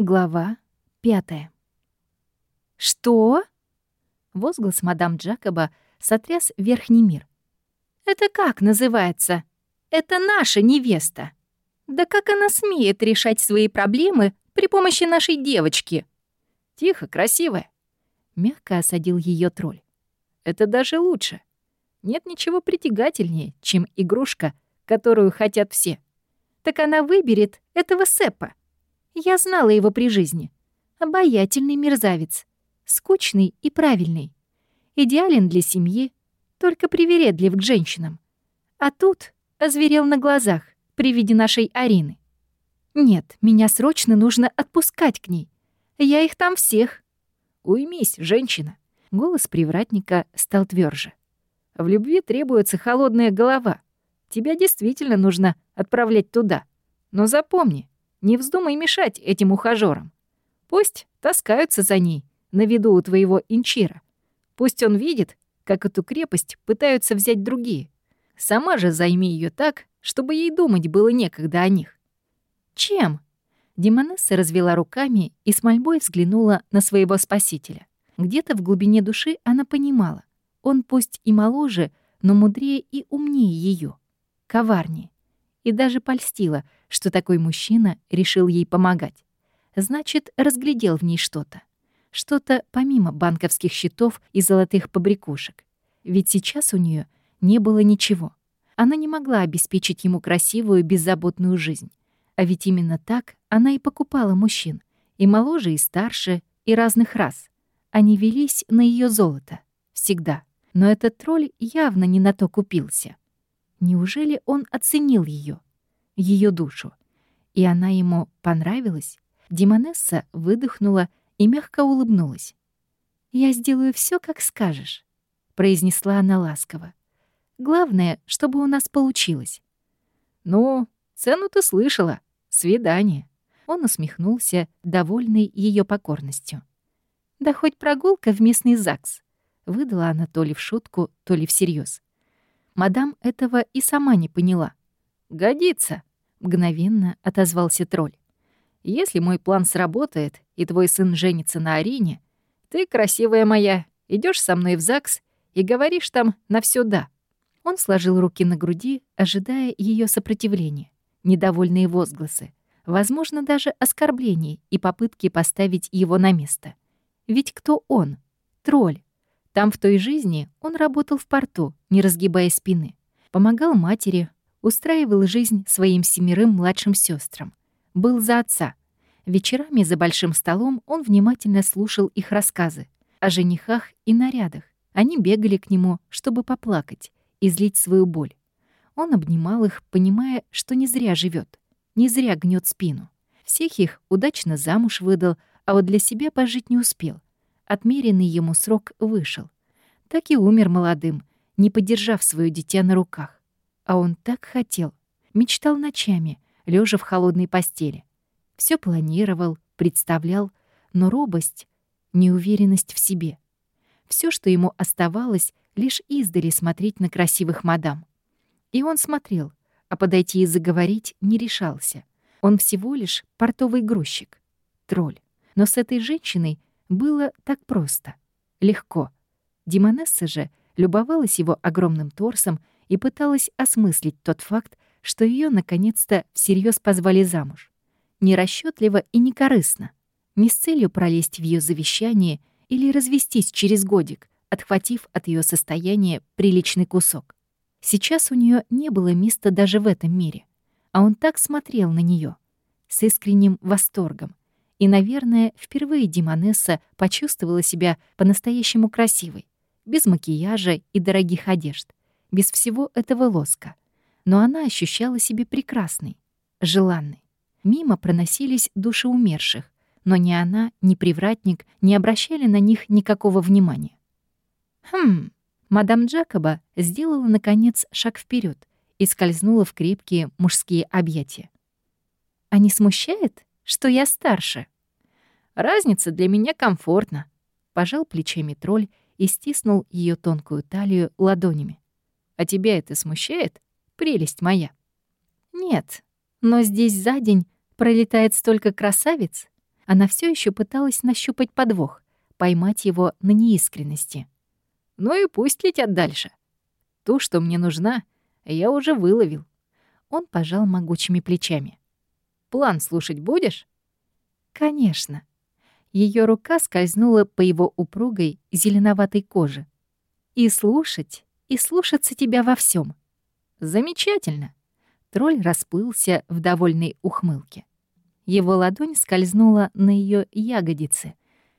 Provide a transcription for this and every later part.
Глава пятая. «Что?» Возглас мадам Джакоба сотряс верхний мир. «Это как называется? Это наша невеста. Да как она смеет решать свои проблемы при помощи нашей девочки?» «Тихо, красивая!» Мягко осадил ее тролль. «Это даже лучше. Нет ничего притягательнее, чем игрушка, которую хотят все. Так она выберет этого Сеппа. Я знала его при жизни. Обаятельный мерзавец. Скучный и правильный. Идеален для семьи, только привередлив к женщинам. А тут озверел на глазах при виде нашей Арины. Нет, меня срочно нужно отпускать к ней. Я их там всех. Уймись, женщина. Голос привратника стал тверже. В любви требуется холодная голова. Тебя действительно нужно отправлять туда. Но запомни, не вздумай мешать этим ухажёрам. Пусть таскаются за ней на виду у твоего инчира. Пусть он видит, как эту крепость пытаются взять другие. Сама же займи ее так, чтобы ей думать было некогда о них. Чем? Демонесса развела руками и с мольбой взглянула на своего спасителя. Где-то в глубине души она понимала, он пусть и моложе, но мудрее и умнее ее, коварнее и даже польстила, что такой мужчина решил ей помогать. Значит, разглядел в ней что-то. Что-то помимо банковских счетов и золотых побрякушек. Ведь сейчас у нее не было ничего. Она не могла обеспечить ему красивую, беззаботную жизнь. А ведь именно так она и покупала мужчин. И моложе, и старше, и разных рас. Они велись на ее золото. Всегда. Но этот тролль явно не на то купился. Неужели он оценил ее, ее душу? И она ему понравилась? Демонесса выдохнула и мягко улыбнулась. «Я сделаю все, как скажешь», — произнесла она ласково. «Главное, чтобы у нас получилось». «Ну, цену ты слышала. Свидание». Он усмехнулся, довольный ее покорностью. «Да хоть прогулка в местный ЗАГС», — выдала она то ли в шутку, то ли всерьез. Мадам этого и сама не поняла. «Годится», — мгновенно отозвался тролль. «Если мой план сработает, и твой сын женится на арене, ты, красивая моя, идешь со мной в ЗАГС и говоришь там на все «да». Он сложил руки на груди, ожидая ее сопротивления, недовольные возгласы, возможно, даже оскорблений и попытки поставить его на место. Ведь кто он? Тролль. Там, в той жизни, он работал в порту, не разгибая спины. Помогал матери, устраивал жизнь своим семерым младшим сестрам. Был за отца. Вечерами за большим столом он внимательно слушал их рассказы о женихах и нарядах. Они бегали к нему, чтобы поплакать, излить свою боль. Он обнимал их, понимая, что не зря живет, не зря гнет спину. Всех их удачно замуж выдал, а вот для себя пожить не успел. Отмеренный ему срок вышел. Так и умер молодым, не подержав свое дитя на руках. А он так хотел, мечтал ночами, лежа в холодной постели. Все планировал, представлял, но робость, неуверенность в себе. Все, что ему оставалось, лишь издали смотреть на красивых мадам. И он смотрел, а подойти и заговорить не решался. Он всего лишь портовый грузчик, тролль. Но с этой женщиной было так просто, легко. Димонесса же любовалась его огромным торсом и пыталась осмыслить тот факт, что ее наконец-то всерьез позвали замуж. Нерасчетливо и некорыстно, не с целью пролезть в ее завещание или развестись через годик, отхватив от ее состояния приличный кусок. Сейчас у нее не было места даже в этом мире, а он так смотрел на нее с искренним восторгом, и, наверное, впервые Димонесса почувствовала себя по-настоящему красивой, без макияжа и дорогих одежд, без всего этого лоска. Но она ощущала себя прекрасной, желанной. Мимо проносились души умерших, но ни она, ни привратник не обращали на них никакого внимания. Хм, мадам Джакоба сделала, наконец, шаг вперед и скользнула в крепкие мужские объятия. «А не смущает?» Что я старше. Разница для меня комфортна. Пожал плечами тролль и стиснул ее тонкую талию ладонями. А тебя это смущает, прелесть моя? Нет, но здесь за день пролетает столько красавиц. Она все еще пыталась нащупать подвох, поймать его на неискренности. «Ну и пусть летят дальше. Ту, что мне нужна, я уже выловил». Он пожал могучими плечами. «План слушать будешь?» «Конечно». Ее рука скользнула по его упругой зеленоватой коже. «И слушать, и слушаться тебя во всем. «Замечательно!» Тролль расплылся в довольной ухмылке. Его ладонь скользнула на ее ягодицы.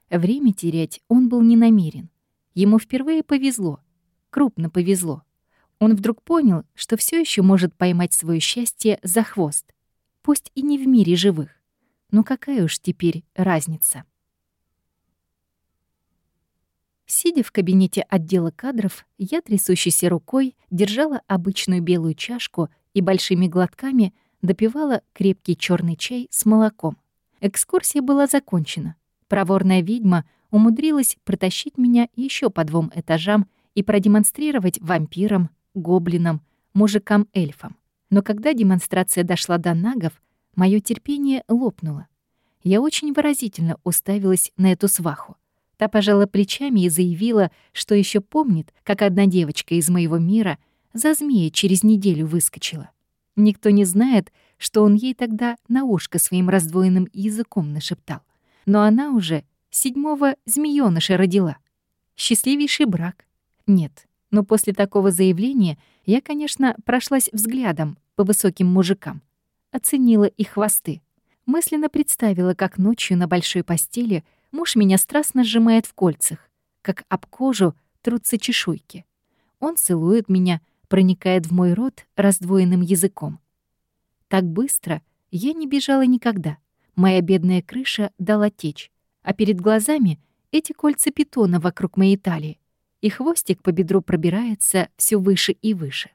Время терять он был не намерен. Ему впервые повезло. Крупно повезло. Он вдруг понял, что все еще может поймать свое счастье за хвост. Пусть и не в мире живых. Но какая уж теперь разница? Сидя в кабинете отдела кадров, я трясущейся рукой держала обычную белую чашку и большими глотками допивала крепкий черный чай с молоком. Экскурсия была закончена. Проворная ведьма умудрилась протащить меня еще по двум этажам и продемонстрировать вампирам, гоблинам, мужикам-эльфам. Но когда демонстрация дошла до нагов, мое терпение лопнуло. Я очень выразительно уставилась на эту сваху. Та пожала плечами и заявила, что еще помнит, как одна девочка из моего мира за змея через неделю выскочила. Никто не знает, что он ей тогда на ушко своим раздвоенным языком нашептал. Но она уже седьмого змеёныша родила. Счастливейший брак. Нет, но после такого заявления я, конечно, прошлась взглядом по высоким мужикам. Оценила их хвосты. Мысленно представила, как ночью на большой постели — Муж меня страстно сжимает в кольцах, как об кожу трутся чешуйки. Он целует меня, проникает в мой рот раздвоенным языком. Так быстро я не бежала никогда. Моя бедная крыша дала течь, а перед глазами эти кольца питона вокруг моей талии, и хвостик по бедру пробирается все выше и выше.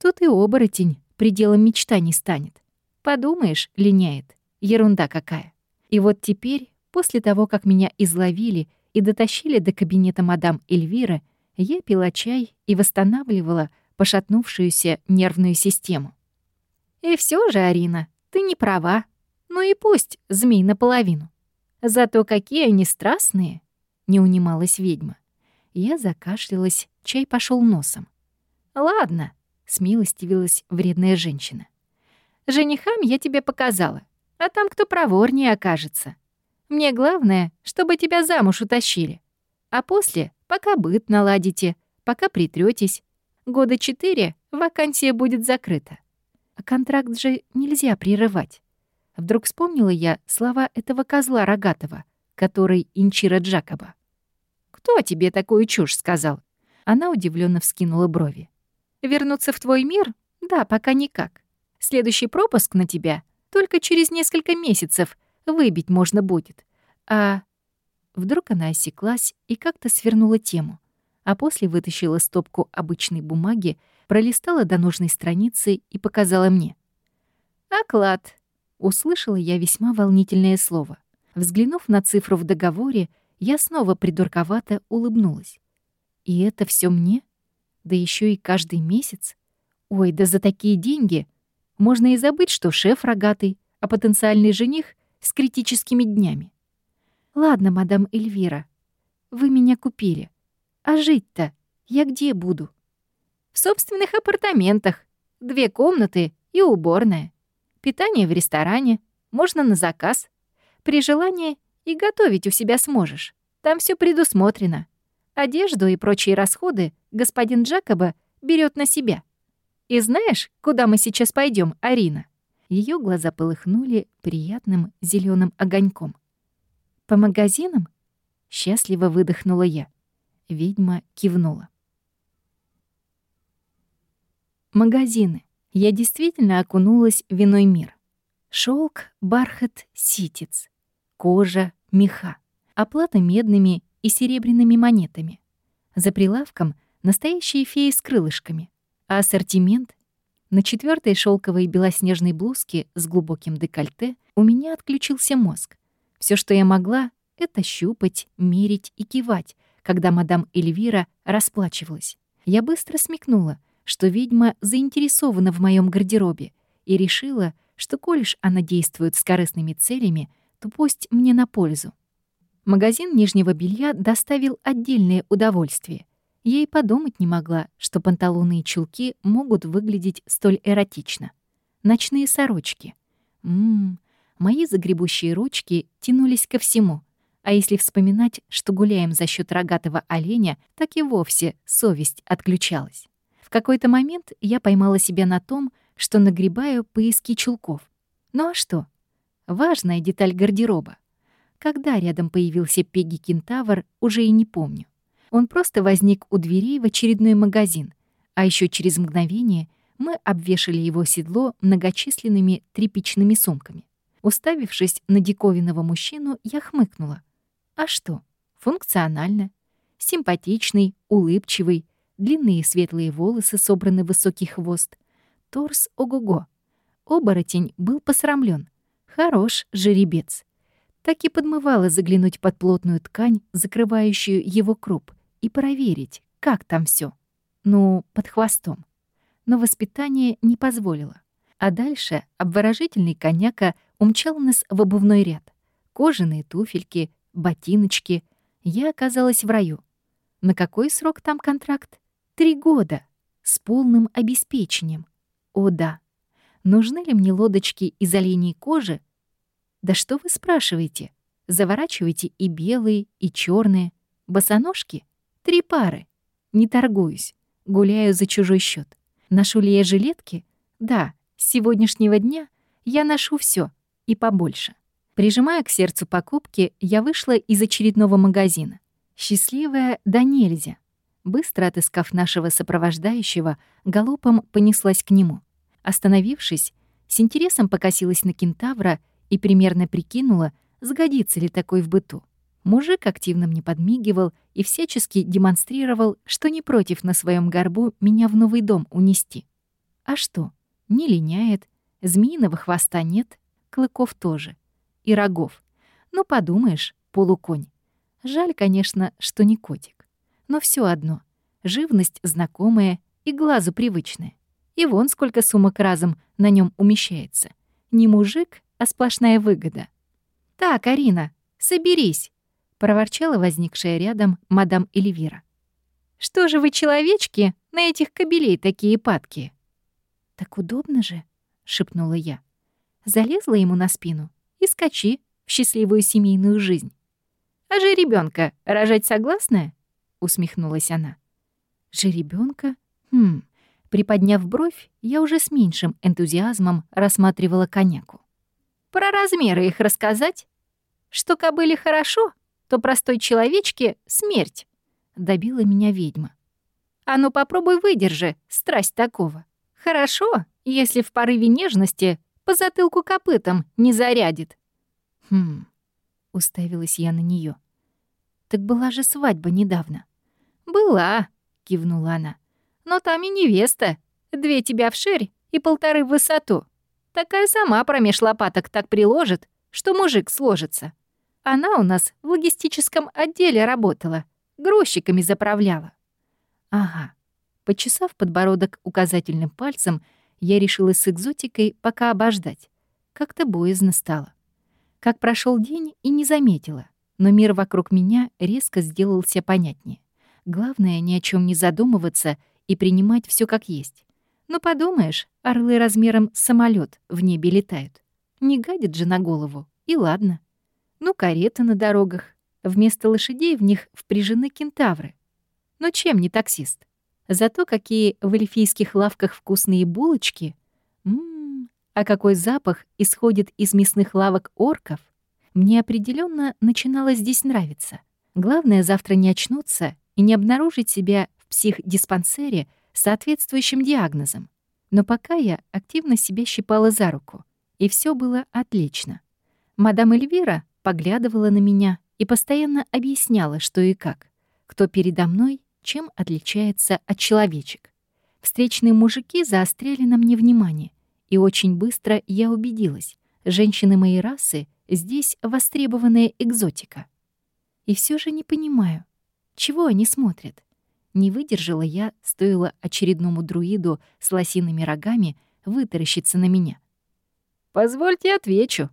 Тут и оборотень пределом мечтаний станет. Подумаешь, линяет. Ерунда какая. И вот теперь После того, как меня изловили и дотащили до кабинета мадам Эльвиры, я пила чай и восстанавливала пошатнувшуюся нервную систему. И все же, Арина, ты не права. Ну и пусть змей наполовину. Зато какие они страстные, не унималась ведьма. Я закашлялась, чай пошел носом. Ладно, смилостивилась вредная женщина. Женихам я тебе показала, а там кто проворнее окажется. Мне главное, чтобы тебя замуж утащили. А после пока быт наладите, пока притрётесь. Года четыре вакансия будет закрыта. А контракт же нельзя прерывать. Вдруг вспомнила я слова этого козла рогатого, который Инчира Джакоба. «Кто тебе такую чушь сказал?» Она удивленно вскинула брови. «Вернуться в твой мир? Да, пока никак. Следующий пропуск на тебя только через несколько месяцев — Выбить можно будет. А... Вдруг она осеклась и как-то свернула тему, а после вытащила стопку обычной бумаги, пролистала до нужной страницы и показала мне. «Оклад!» — услышала я весьма волнительное слово. Взглянув на цифру в договоре, я снова придурковато улыбнулась. «И это все мне? Да еще и каждый месяц? Ой, да за такие деньги! Можно и забыть, что шеф рогатый, а потенциальный жених с критическими днями. Ладно, мадам Эльвира, вы меня купили. А жить-то я где буду? В собственных апартаментах. Две комнаты и уборная. Питание в ресторане. Можно на заказ. При желании и готовить у себя сможешь. Там все предусмотрено. Одежду и прочие расходы господин Джакоба берет на себя. И знаешь, куда мы сейчас пойдем, Арина? Ее глаза полыхнули приятным зеленым огоньком. «По магазинам?» — счастливо выдохнула я. Ведьма кивнула. Магазины. Я действительно окунулась в иной мир. Шелк, бархат, ситец, кожа, меха. Оплата медными и серебряными монетами. За прилавком настоящие феи с крылышками, а ассортимент на четвертой шелковой белоснежной блузке с глубоким декольте у меня отключился мозг. Все, что я могла, — это щупать, мерить и кивать, когда мадам Эльвира расплачивалась. Я быстро смекнула, что ведьма заинтересована в моем гардеробе и решила, что коль она действует с корыстными целями, то пусть мне на пользу. Магазин нижнего белья доставил отдельное удовольствие. Я и подумать не могла, что панталоны и чулки могут выглядеть столь эротично. Ночные сорочки. Ммм, мои загребущие ручки тянулись ко всему. А если вспоминать, что гуляем за счет рогатого оленя, так и вовсе совесть отключалась. В какой-то момент я поймала себя на том, что нагребаю поиски чулков. Ну а что? Важная деталь гардероба. Когда рядом появился Пегги-кентавр, уже и не помню. Он просто возник у дверей в очередной магазин, а еще через мгновение мы обвешали его седло многочисленными тряпичными сумками. Уставившись на диковинного мужчину, я хмыкнула. А что? Функционально. Симпатичный, улыбчивый, длинные светлые волосы собраны в высокий хвост. Торс ого-го. Оборотень был посрамлен. Хорош жеребец. Так и подмывало заглянуть под плотную ткань, закрывающую его круп, и проверить, как там все. Ну, под хвостом. Но воспитание не позволило. А дальше обворожительный коняка умчал нас в обувной ряд. Кожаные туфельки, ботиночки. Я оказалась в раю. На какой срок там контракт? Три года. С полным обеспечением. О да. Нужны ли мне лодочки из оленей кожи? Да что вы спрашиваете? Заворачивайте и белые, и черные. Босоножки? Три пары. Не торгуюсь. Гуляю за чужой счет. Ношу ли я жилетки? Да, с сегодняшнего дня я ношу все и побольше. Прижимая к сердцу покупки, я вышла из очередного магазина. Счастливая да нельзя. Быстро отыскав нашего сопровождающего, галопом понеслась к нему. Остановившись, с интересом покосилась на кентавра и примерно прикинула, сгодится ли такой в быту. Мужик активно мне подмигивал и всячески демонстрировал, что не против на своем горбу меня в новый дом унести. А что? Не линяет, змеиного хвоста нет, клыков тоже. И рогов. Ну, подумаешь, полуконь. Жаль, конечно, что не котик. Но все одно. Живность знакомая и глазу привычная. И вон сколько сумок разом на нем умещается. Не мужик, а сплошная выгода. «Так, Арина, соберись!» — проворчала возникшая рядом мадам Эльвира. «Что же вы, человечки, на этих кобелей такие падки?» «Так удобно же», — шепнула я. Залезла ему на спину и скачи в счастливую семейную жизнь. «А же ребенка рожать согласная?» — усмехнулась она. Же ребенка? Хм. Приподняв бровь, я уже с меньшим энтузиазмом рассматривала коняку. «Про размеры их рассказать? Что кобыле хорошо, то простой человечке — смерть», — добила меня ведьма. «А ну попробуй выдержи страсть такого. Хорошо, если в порыве нежности по затылку копытом не зарядит». «Хм», — уставилась я на нее. «Так была же свадьба недавно». «Была», — кивнула она. «Но там и невеста. Две тебя вширь и полторы в высоту. Такая сама промеж лопаток так приложит, что мужик сложится. Она у нас в логистическом отделе работала, грузчиками заправляла. Ага. Почесав подбородок указательным пальцем, я решила с экзотикой пока обождать. Как-то боязно стало. Как прошел день и не заметила, но мир вокруг меня резко сделался понятнее. Главное, ни о чем не задумываться и принимать все как есть. Ну, подумаешь, орлы размером с самолет в небе летают. Не гадит же на голову, и ладно. Ну, кареты на дорогах. Вместо лошадей в них впряжены кентавры. Но чем не таксист? Зато какие в эльфийских лавках вкусные булочки. Ммм, а какой запах исходит из мясных лавок орков. Мне определенно начинало здесь нравиться. Главное завтра не очнуться и не обнаружить себя в психдиспансере с соответствующим диагнозом. Но пока я активно себя щипала за руку, и все было отлично. Мадам Эльвира поглядывала на меня и постоянно объясняла, что и как, кто передо мной, чем отличается от человечек. Встречные мужики заостряли на мне внимание, и очень быстро я убедилась, женщины моей расы здесь востребованная экзотика. И все же не понимаю, чего они смотрят. Не выдержала я, стоило очередному друиду с лосиными рогами вытаращиться на меня. «Позвольте отвечу»,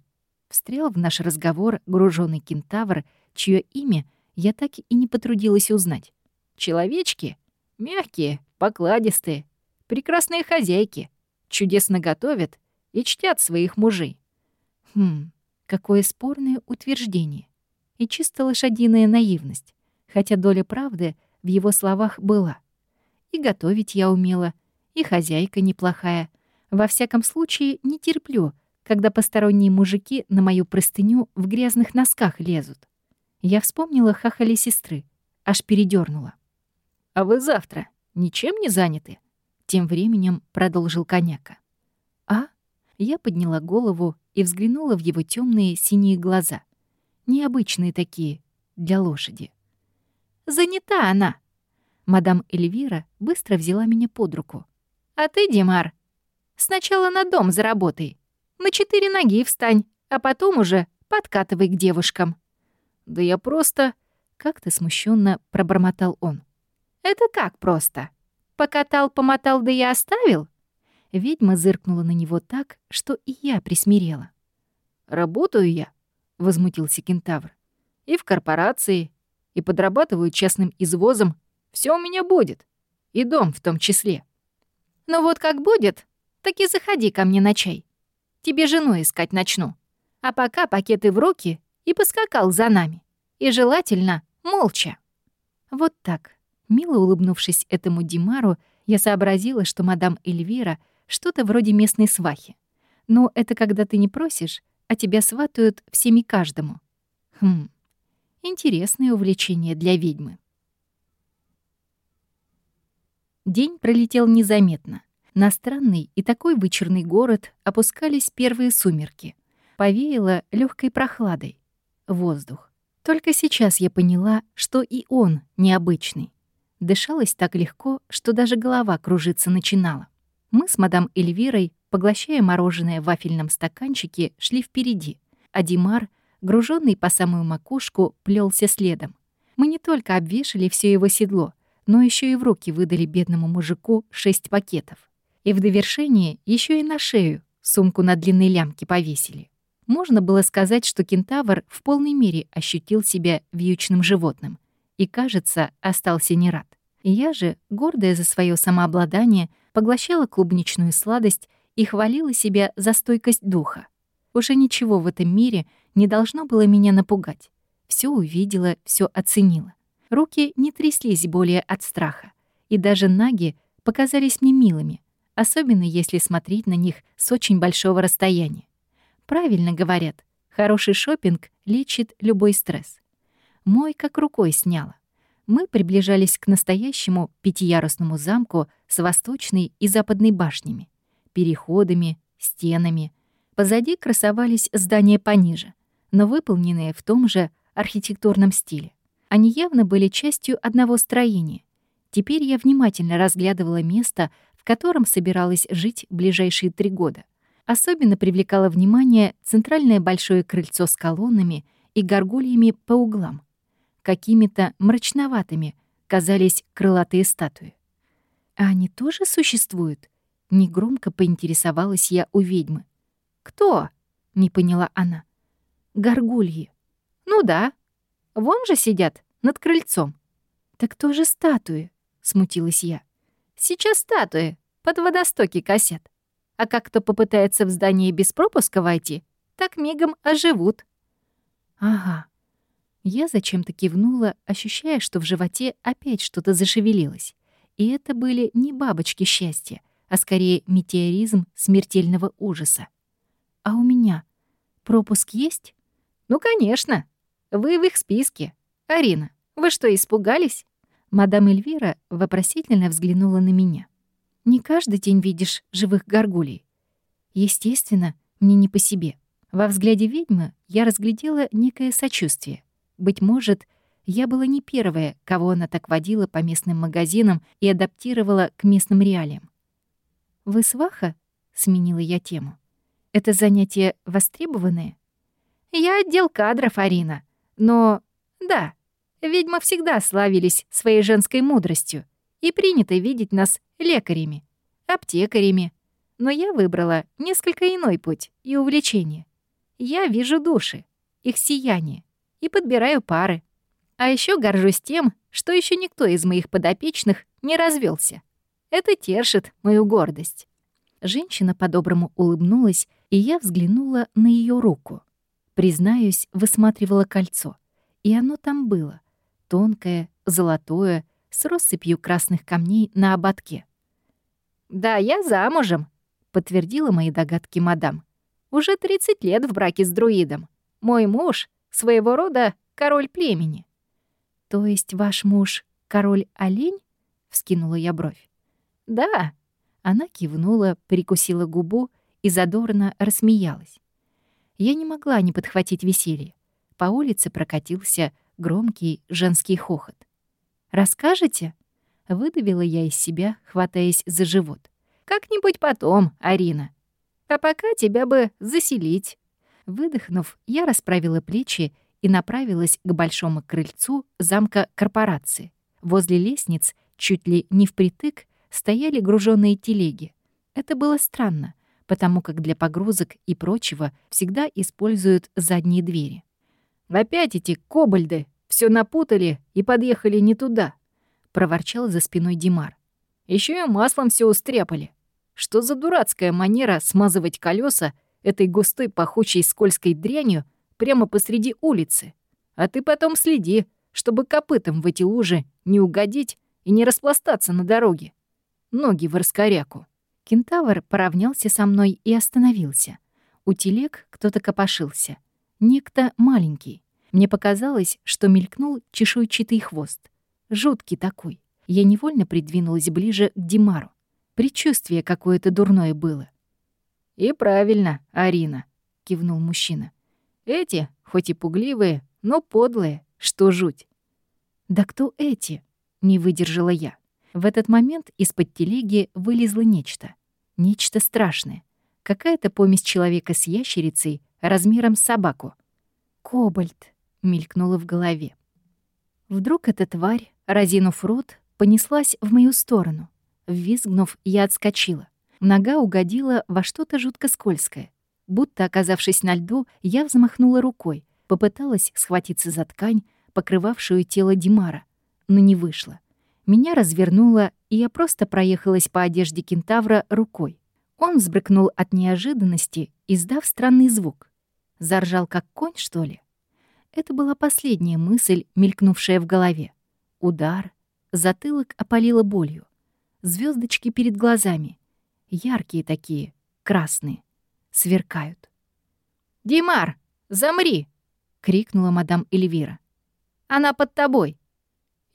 Встрял в наш разговор груженный кентавр, чье имя я так и не потрудилась узнать. Человечки мягкие, покладистые, прекрасные хозяйки, чудесно готовят и чтят своих мужей. Хм, какое спорное утверждение. И чисто лошадиная наивность, хотя доля правды в его словах была. И готовить я умела, и хозяйка неплохая. Во всяком случае, не терплю, когда посторонние мужики на мою простыню в грязных носках лезут. Я вспомнила хахали сестры, аж передернула. «А вы завтра ничем не заняты?» Тем временем продолжил коняка. «А?» Я подняла голову и взглянула в его темные синие глаза. Необычные такие для лошади. «Занята она!» Мадам Эльвира быстро взяла меня под руку. «А ты, Димар, сначала на дом заработай. На четыре ноги встань, а потом уже подкатывай к девушкам». «Да я просто...» — как-то смущенно пробормотал он. «Это как просто? Покатал, помотал, да я оставил?» Ведьма зыркнула на него так, что и я присмирела. «Работаю я», — возмутился кентавр. «И в корпорации, и подрабатываю частным извозом. Все у меня будет. И дом в том числе». «Ну вот как будет, так и заходи ко мне на чай. Тебе жену искать начну. А пока пакеты в руки и поскакал за нами. И желательно молча». Вот так. Мило улыбнувшись этому Димару, я сообразила, что мадам Эльвира что-то вроде местной свахи. Но это когда ты не просишь, а тебя сватают всеми каждому. Хм, интересное увлечение для ведьмы. День пролетел незаметно. На странный и такой вычурный город опускались первые сумерки. Повеяло легкой прохладой. Воздух. Только сейчас я поняла, что и он необычный. Дышалось так легко, что даже голова кружиться начинала. Мы с мадам Эльвирой, поглощая мороженое в вафельном стаканчике, шли впереди, а Димар, груженный по самую макушку, плелся следом. Мы не только обвешали все его седло, но еще и в руки выдали бедному мужику шесть пакетов. И в довершение еще и на шею сумку на длинной лямке повесили. Можно было сказать, что кентавр в полной мере ощутил себя вьючным животным и, кажется, остался не рад. Я же, гордая за свое самообладание, поглощала клубничную сладость и хвалила себя за стойкость духа. Уже ничего в этом мире не должно было меня напугать. Все увидела, все оценила. Руки не тряслись более от страха, и даже наги показались мне милыми, особенно если смотреть на них с очень большого расстояния. Правильно говорят, хороший шопинг лечит любой стресс мой как рукой сняло. Мы приближались к настоящему пятиярусному замку с восточной и западной башнями, переходами, стенами. Позади красовались здания пониже, но выполненные в том же архитектурном стиле. Они явно были частью одного строения. Теперь я внимательно разглядывала место, в котором собиралась жить ближайшие три года. Особенно привлекало внимание центральное большое крыльцо с колоннами и горгульями по углам какими-то мрачноватыми казались крылатые статуи. «А они тоже существуют?» — негромко поинтересовалась я у ведьмы. «Кто?» — не поняла она. «Горгульи». «Ну да. Вон же сидят, над крыльцом». «Так тоже статуи», — смутилась я. «Сейчас статуи, под водостоки косят. А как кто попытается в здание без пропуска войти, так мигом оживут». «Ага, я зачем-то кивнула, ощущая, что в животе опять что-то зашевелилось. И это были не бабочки счастья, а скорее метеоризм смертельного ужаса. «А у меня пропуск есть?» «Ну, конечно. Вы в их списке. Арина, вы что, испугались?» Мадам Эльвира вопросительно взглянула на меня. «Не каждый день видишь живых горгулей. Естественно, мне не по себе. Во взгляде ведьмы я разглядела некое сочувствие. Быть может, я была не первая, кого она так водила по местным магазинам и адаптировала к местным реалиям. «Вы сваха?» — сменила я тему. «Это занятие востребованное?» «Я отдел кадров, Арина. Но, да, ведьмы всегда славились своей женской мудростью и принято видеть нас лекарями, аптекарями. Но я выбрала несколько иной путь и увлечение. Я вижу души, их сияние, и подбираю пары. А еще горжусь тем, что еще никто из моих подопечных не развелся. Это тершит мою гордость. Женщина по-доброму улыбнулась, и я взглянула на ее руку. Признаюсь, высматривала кольцо. И оно там было. Тонкое, золотое, с россыпью красных камней на ободке. «Да, я замужем», — подтвердила мои догадки мадам. «Уже 30 лет в браке с друидом. Мой муж — своего рода король племени». «То есть ваш муж — король-олень?» — вскинула я бровь. «Да». Она кивнула, прикусила губу и задорно рассмеялась. Я не могла не подхватить веселье. По улице прокатился громкий женский хохот. «Расскажете?» — выдавила я из себя, хватаясь за живот. «Как-нибудь потом, Арина. А пока тебя бы заселить». Выдохнув, я расправила плечи и направилась к большому крыльцу замка корпорации. Возле лестниц, чуть ли не впритык, стояли груженные телеги. Это было странно, потому как для погрузок и прочего всегда используют задние двери. «Опять эти кобальды все напутали и подъехали не туда», — проворчал за спиной Димар. Еще и маслом все устряпали. Что за дурацкая манера смазывать колеса этой густой пахучей скользкой дрянью прямо посреди улицы? А ты потом следи, чтобы копытом в эти лужи не угодить и не распластаться на дороге. Ноги в раскоряку. Кентавр поравнялся со мной и остановился. У телег кто-то копошился. Некто маленький. Мне показалось, что мелькнул чешуйчатый хвост. Жуткий такой. Я невольно придвинулась ближе к Димару. Предчувствие какое-то дурное было. «И правильно, Арина», — кивнул мужчина. «Эти, хоть и пугливые, но подлые, что жуть». «Да кто эти?» — не выдержала я. В этот момент из-под телеги вылезло нечто. Нечто страшное. Какая-то помесь человека с ящерицей размером с собаку. «Кобальт!» — мелькнуло в голове. Вдруг эта тварь, разинув рот, понеслась в мою сторону. Ввизгнув, я отскочила. Нога угодила во что-то жутко скользкое. Будто, оказавшись на льду, я взмахнула рукой, попыталась схватиться за ткань, покрывавшую тело Димара, но не вышло. Меня развернуло, и я просто проехалась по одежде кентавра рукой. Он взбрыкнул от неожиданности, издав странный звук. Заржал, как конь, что ли? Это была последняя мысль, мелькнувшая в голове. Удар, затылок опалило болью. Звездочки перед глазами. Яркие такие, красные. Сверкают. «Димар, замри!» — крикнула мадам Эльвира. «Она под тобой!»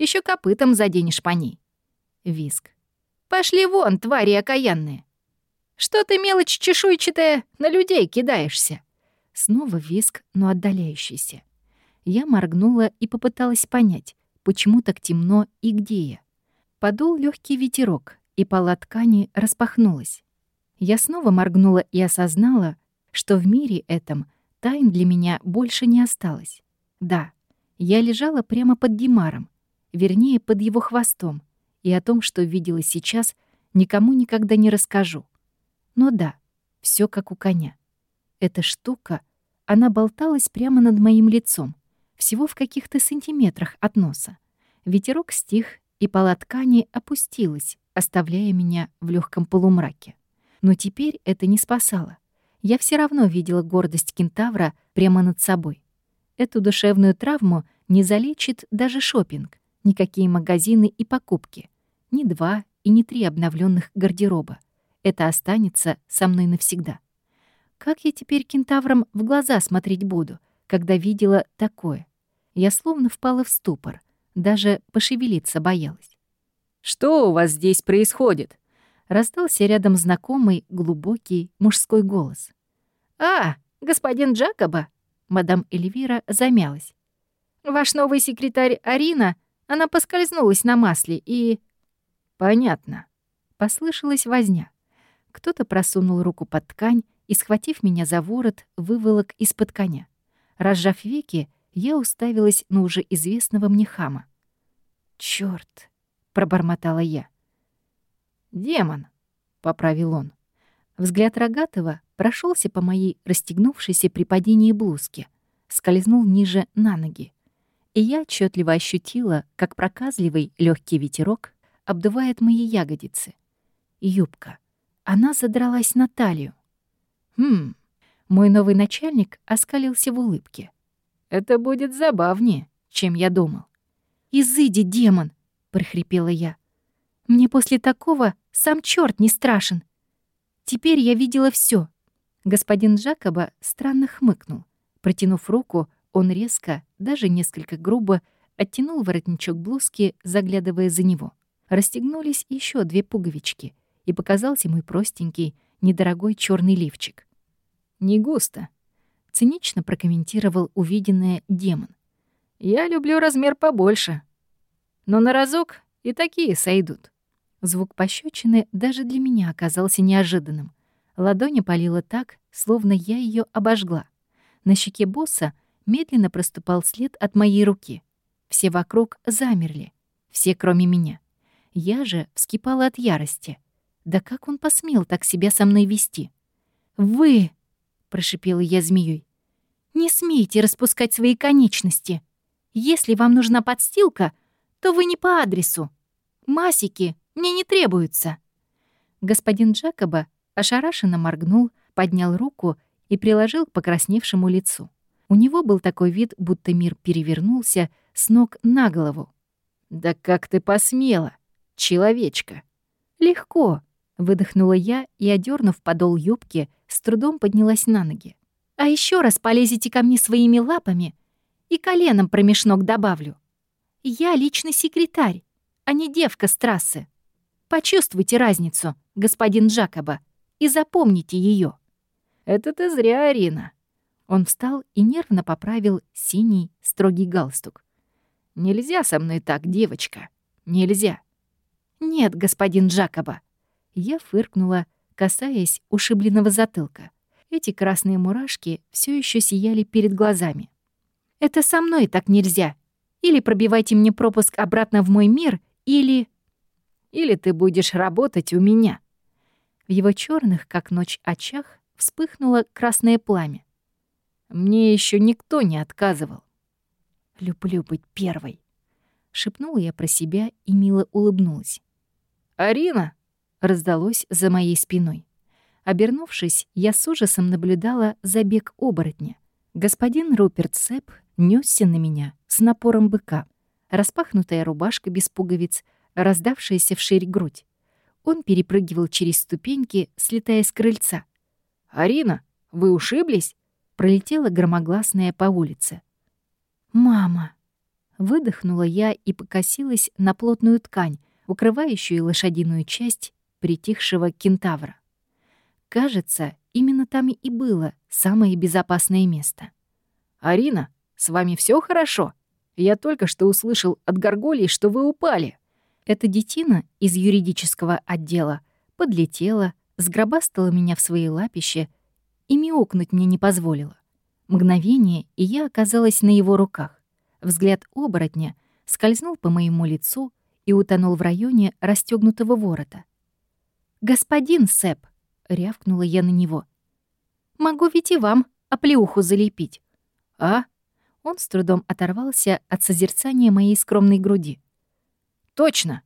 Еще копытом заденешь по ней. Виск. «Пошли вон, твари окаянные! Что ты, мелочь чешуйчатая, на людей кидаешься?» Снова виск, но отдаляющийся. Я моргнула и попыталась понять, почему так темно и где я. Подул легкий ветерок, и пола ткани распахнулась. Я снова моргнула и осознала, что в мире этом тайн для меня больше не осталось. Да, я лежала прямо под Димаром, вернее, под его хвостом, и о том, что видела сейчас, никому никогда не расскажу. Но да, все как у коня. Эта штука, она болталась прямо над моим лицом, всего в каких-то сантиметрах от носа. Ветерок стих, и пола ткани опустилась, оставляя меня в легком полумраке. Но теперь это не спасало. Я все равно видела гордость кентавра прямо над собой. Эту душевную травму не залечит даже шопинг никакие магазины и покупки. Ни два и ни три обновленных гардероба. Это останется со мной навсегда. Как я теперь кентаврам в глаза смотреть буду, когда видела такое? Я словно впала в ступор, даже пошевелиться боялась. «Что у вас здесь происходит?» Раздался рядом знакомый, глубокий мужской голос. «А, господин Джакоба!» Мадам Эльвира замялась. «Ваш новый секретарь Арина она поскользнулась на масле и... Понятно. Послышалась возня. Кто-то просунул руку под ткань и, схватив меня за ворот, выволок из-под коня. Разжав веки, я уставилась на уже известного мне хама. «Чёрт!» — пробормотала я. «Демон!» — поправил он. Взгляд Рогатого прошелся по моей расстегнувшейся при падении блузке, скользнул ниже на ноги. И я отчетливо ощутила, как проказливый легкий ветерок обдувает мои ягодицы. Юбка. Она задралась на талию. Хм, мой новый начальник оскалился в улыбке. Это будет забавнее, чем я думал. «Изыди, демон!» — прохрипела я. «Мне после такого сам черт не страшен. Теперь я видела все. Господин Джакоба странно хмыкнул. Протянув руку, он резко, даже несколько грубо, оттянул воротничок блузки, заглядывая за него. Расстегнулись еще две пуговички, и показался мой простенький, недорогой черный лифчик. «Не густо», — цинично прокомментировал увиденное демон. «Я люблю размер побольше. Но на разок и такие сойдут». Звук пощечины даже для меня оказался неожиданным. Ладонь опалила так, словно я ее обожгла. На щеке босса медленно проступал след от моей руки. Все вокруг замерли. Все, кроме меня. Я же вскипала от ярости. Да как он посмел так себя со мной вести? «Вы!» — прошипела я змеей. «Не смейте распускать свои конечности. Если вам нужна подстилка, то вы не по адресу. Масики мне не требуются». Господин Джакоба ошарашенно моргнул, поднял руку и приложил к покрасневшему лицу. У него был такой вид, будто мир перевернулся с ног на голову. «Да как ты посмела, человечка!» «Легко!» — выдохнула я и, одернув подол юбки, с трудом поднялась на ноги. «А еще раз полезете ко мне своими лапами и коленом промежнок добавлю. Я личный секретарь, а не девка с трассы. Почувствуйте разницу, господин Джакоба, и запомните ее. «Это ты зря, Арина». Он встал и нервно поправил синий строгий галстук. «Нельзя со мной так, девочка. Нельзя». «Нет, господин Джакоба». Я фыркнула, касаясь ушибленного затылка. Эти красные мурашки все еще сияли перед глазами. «Это со мной так нельзя. Или пробивайте мне пропуск обратно в мой мир, или...» или ты будешь работать у меня». В его черных, как ночь, очах вспыхнуло красное пламя. Мне еще никто не отказывал. «Люблю быть первой», — шепнула я про себя и мило улыбнулась. «Арина!» — раздалось за моей спиной. Обернувшись, я с ужасом наблюдала забег оборотня. Господин Руперт Сэп нёсся на меня с напором быка. Распахнутая рубашка без пуговиц — раздавшаяся вширь грудь. Он перепрыгивал через ступеньки, слетая с крыльца. «Арина, вы ушиблись?» Пролетела громогласная по улице. «Мама!» Выдохнула я и покосилась на плотную ткань, укрывающую лошадиную часть притихшего кентавра. Кажется, именно там и было самое безопасное место. «Арина, с вами все хорошо? Я только что услышал от Горголей, что вы упали». Эта детина из юридического отдела подлетела, сгробастала меня в свои лапище и мяукнуть мне не позволила. Мгновение, и я оказалась на его руках. Взгляд оборотня скользнул по моему лицу и утонул в районе расстегнутого ворота. «Господин Сэп!» — рявкнула я на него. «Могу ведь и вам оплеуху залепить». «А?» Он с трудом оторвался от созерцания моей скромной груди. Точно.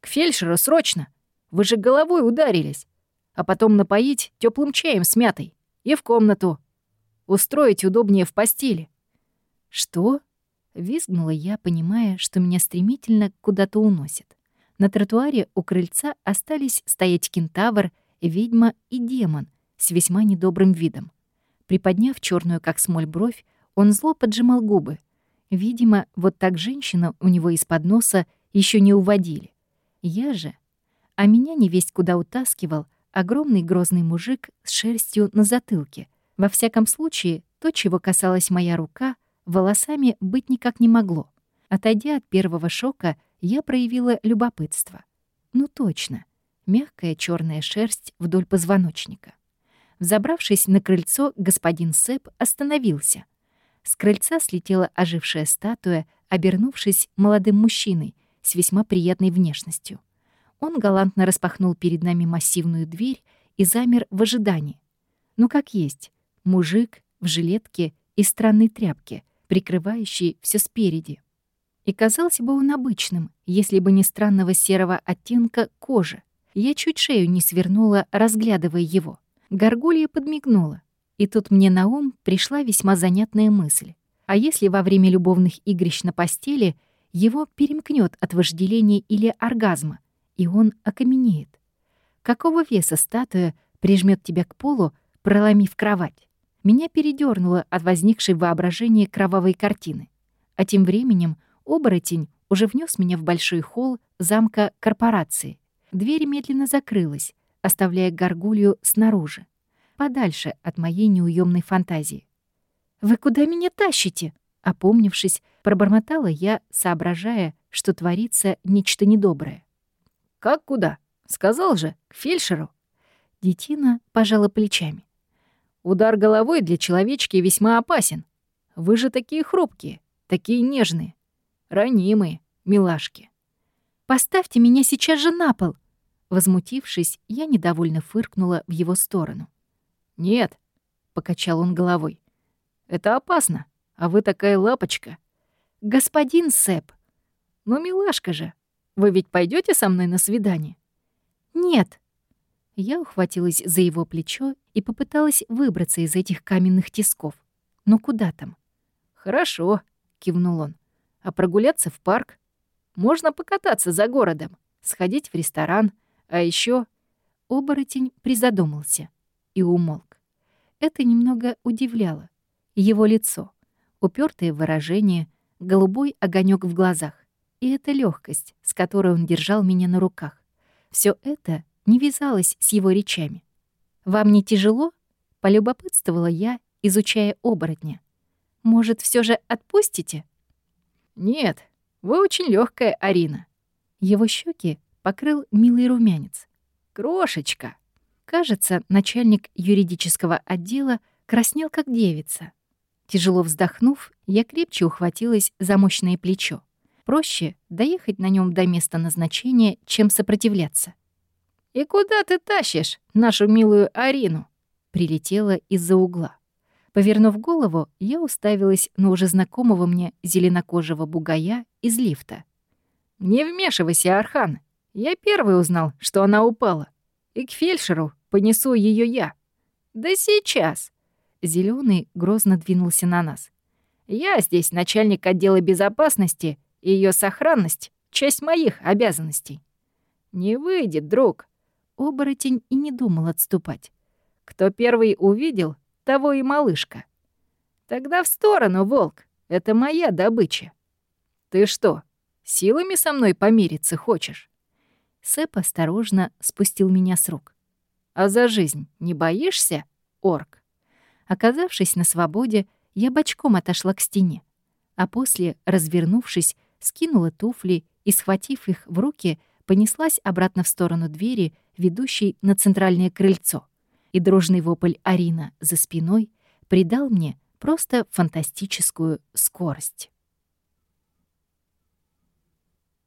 К фельдшеру срочно. Вы же головой ударились. А потом напоить теплым чаем с мятой. И в комнату. Устроить удобнее в постели. Что? Визгнула я, понимая, что меня стремительно куда-то уносит. На тротуаре у крыльца остались стоять кентавр, ведьма и демон с весьма недобрым видом. Приподняв черную как смоль бровь, он зло поджимал губы. Видимо, вот так женщина у него из-под носа еще не уводили. Я же... А меня невесть куда утаскивал огромный грозный мужик с шерстью на затылке. Во всяком случае, то, чего касалась моя рука, волосами быть никак не могло. Отойдя от первого шока, я проявила любопытство. Ну точно, мягкая черная шерсть вдоль позвоночника. Взобравшись на крыльцо, господин Сэп остановился. С крыльца слетела ожившая статуя, обернувшись молодым мужчиной — с весьма приятной внешностью. Он галантно распахнул перед нами массивную дверь и замер в ожидании. Ну как есть, мужик в жилетке и странной тряпке, прикрывающей все спереди. И казался бы он обычным, если бы не странного серого оттенка кожи. Я чуть шею не свернула, разглядывая его. Горгулья подмигнула. И тут мне на ум пришла весьма занятная мысль. А если во время любовных игрищ на постели его перемкнет от вожделения или оргазма, и он окаменеет? Какого веса статуя прижмет тебя к полу, проломив кровать? Меня передернуло от возникшей в воображении кровавой картины. А тем временем оборотень уже внес меня в большой холл замка корпорации. Дверь медленно закрылась, оставляя горгулью снаружи, подальше от моей неуемной фантазии. «Вы куда меня тащите?» Опомнившись, пробормотала я, соображая, что творится нечто недоброе. «Как куда? Сказал же, к фельдшеру». Детина пожала плечами. «Удар головой для человечки весьма опасен. Вы же такие хрупкие, такие нежные, ранимые, милашки». «Поставьте меня сейчас же на пол!» Возмутившись, я недовольно фыркнула в его сторону. «Нет», — покачал он головой, — «это опасно, а вы такая лапочка». «Господин Сэп!» «Ну, милашка же, вы ведь пойдете со мной на свидание?» «Нет». Я ухватилась за его плечо и попыталась выбраться из этих каменных тисков. «Но куда там?» «Хорошо», — кивнул он. «А прогуляться в парк? Можно покататься за городом, сходить в ресторан, а еще Оборотень призадумался и умолк. Это немного удивляло. Его лицо, упертое выражение, голубой огонек в глазах и эта легкость, с которой он держал меня на руках. Все это не вязалось с его речами. «Вам не тяжело?» — полюбопытствовала я, изучая оборотня. «Может, все же отпустите?» «Нет, вы очень легкая, Арина». Его щеки покрыл милый румянец. «Крошечка!» Кажется, начальник юридического отдела краснел как девица. Тяжело вздохнув, я крепче ухватилась за мощное плечо. Проще доехать на нем до места назначения, чем сопротивляться. «И куда ты тащишь нашу милую Арину?» Прилетела из-за угла. Повернув голову, я уставилась на уже знакомого мне зеленокожего бугая из лифта. «Не вмешивайся, Архан. Я первый узнал, что она упала. И к фельдшеру понесу ее я. Да сейчас!» Зеленый грозно двинулся на нас. «Я здесь начальник отдела безопасности ее сохранность — часть моих обязанностей. Не выйдет, друг. Оборотень и не думал отступать. Кто первый увидел, того и малышка. Тогда в сторону, волк. Это моя добыча. Ты что, силами со мной помириться хочешь? Сэп осторожно спустил меня с рук. А за жизнь не боишься, орк? Оказавшись на свободе, я бочком отошла к стене, а после, развернувшись, скинула туфли и, схватив их в руки, понеслась обратно в сторону двери, ведущей на центральное крыльцо. И дружный вопль Арина за спиной придал мне просто фантастическую скорость.